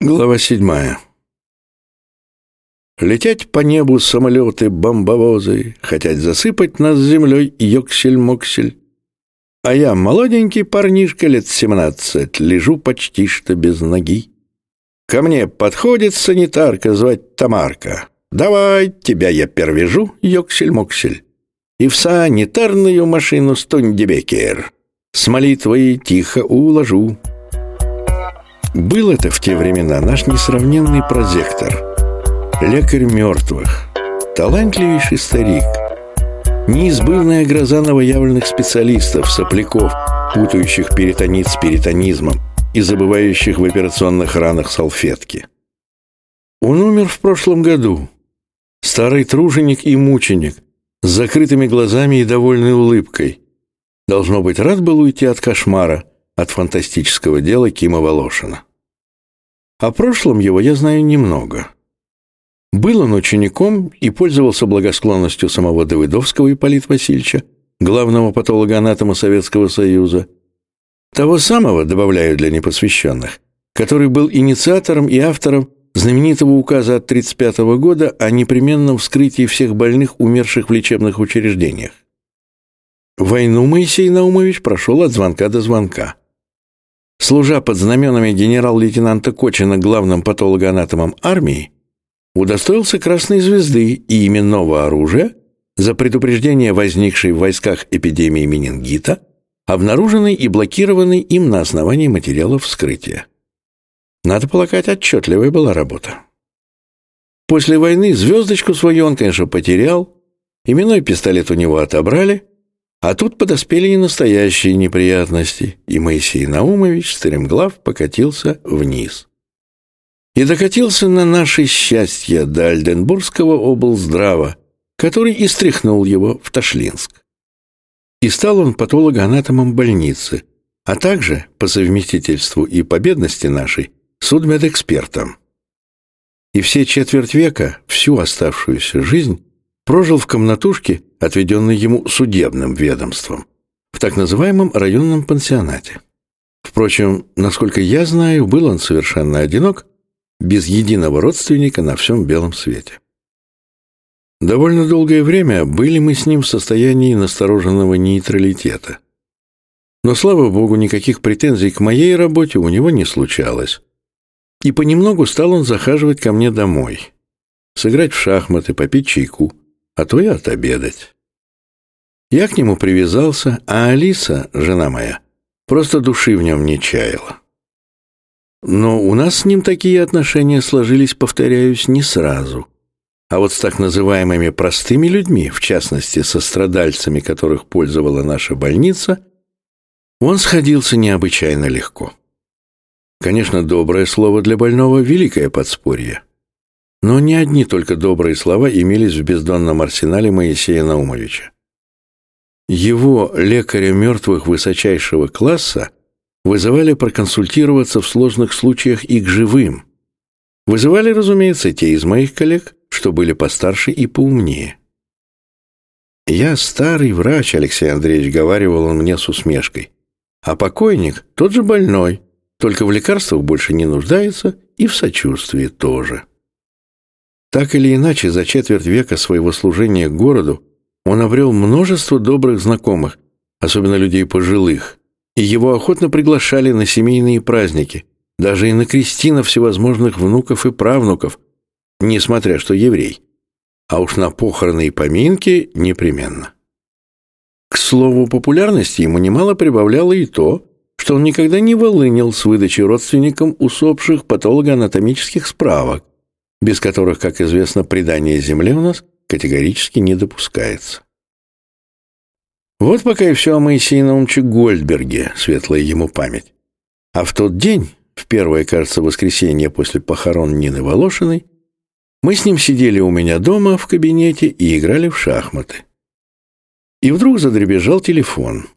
Глава седьмая. Летять по небу самолеты, бомбовозы, Хотят засыпать нас землей йоксель-моксель. А я, молоденький парнишка лет семнадцать, Лежу почти что без ноги. Ко мне подходит санитарка звать Тамарка. «Давай, тебя я первежу, йоксель-моксель, И в санитарную машину стундебекер. С молитвой тихо уложу». Был это в те времена наш несравненный прозектор, лекарь мертвых, талантливейший старик, неизбывная гроза новоявленных специалистов, сопляков, путающих перитонит с перитонизмом и забывающих в операционных ранах салфетки. Он умер в прошлом году. Старый труженик и мученик, с закрытыми глазами и довольной улыбкой. Должно быть, рад был уйти от кошмара, от фантастического дела Кима Волошина. О прошлом его я знаю немного. Был он учеником и пользовался благосклонностью самого Давыдовского Ипполита Васильевича, главного патолога-анатома Советского Союза. Того самого, добавляю для непосвященных, который был инициатором и автором знаменитого указа от 1935 года о непременном вскрытии всех больных, умерших в лечебных учреждениях. Войну Моисей Наумович прошел от звонка до звонка. Служа под знаменами генерал-лейтенанта Кочина главным патологоанатомом армии, удостоился Красной Звезды и именного оружия за предупреждение возникшей в войсках эпидемии менингита, обнаруженной и блокированной им на основании материалов вскрытия. Надо полагать, отчетливая была работа. После войны звездочку свою он, конечно, потерял, именной пистолет у него отобрали, а тут подоспели и настоящие неприятности, и Моисей Наумович стремглав покатился вниз. И докатился на наше счастье до Альденбургского облздрава, который и стряхнул его в Ташлинск. И стал он патологоанатомом больницы, а также, по совместительству и победности нашей, судмедэкспертом. И все четверть века, всю оставшуюся жизнь, прожил в комнатушке, отведенной ему судебным ведомством, в так называемом районном пансионате. Впрочем, насколько я знаю, был он совершенно одинок, без единого родственника на всем белом свете. Довольно долгое время были мы с ним в состоянии настороженного нейтралитета. Но, слава богу, никаких претензий к моей работе у него не случалось. И понемногу стал он захаживать ко мне домой. Сыграть в шахматы, попить чайку – а то и отобедать. Я к нему привязался, а Алиса, жена моя, просто души в нем не чаяла. Но у нас с ним такие отношения сложились, повторяюсь, не сразу. А вот с так называемыми простыми людьми, в частности, со страдальцами, которых пользовала наша больница, он сходился необычайно легко. Конечно, доброе слово для больного — великое подспорье. Но не одни только добрые слова имелись в бездонном арсенале Моисея Наумовича. Его, лекаря мертвых высочайшего класса, вызывали проконсультироваться в сложных случаях и к живым. Вызывали, разумеется, те из моих коллег, что были постарше и поумнее. «Я старый врач», — Алексей Андреевич говаривал он мне с усмешкой. «А покойник тот же больной, только в лекарствах больше не нуждается и в сочувствии тоже». Так или иначе, за четверть века своего служения городу он обрел множество добрых знакомых, особенно людей пожилых, и его охотно приглашали на семейные праздники, даже и на крестина всевозможных внуков и правнуков, несмотря что еврей, а уж на похороны и поминки непременно. К слову, популярности ему немало прибавляло и то, что он никогда не волынил с выдачей родственникам усопших патологоанатомических справок, без которых, как известно, предание Земле у нас категорически не допускается. Вот пока и все о Моисее Наумче Гольдберге, светлая ему память. А в тот день, в первое, кажется, воскресенье после похорон Нины Волошиной, мы с ним сидели у меня дома в кабинете и играли в шахматы. И вдруг задребежал телефон.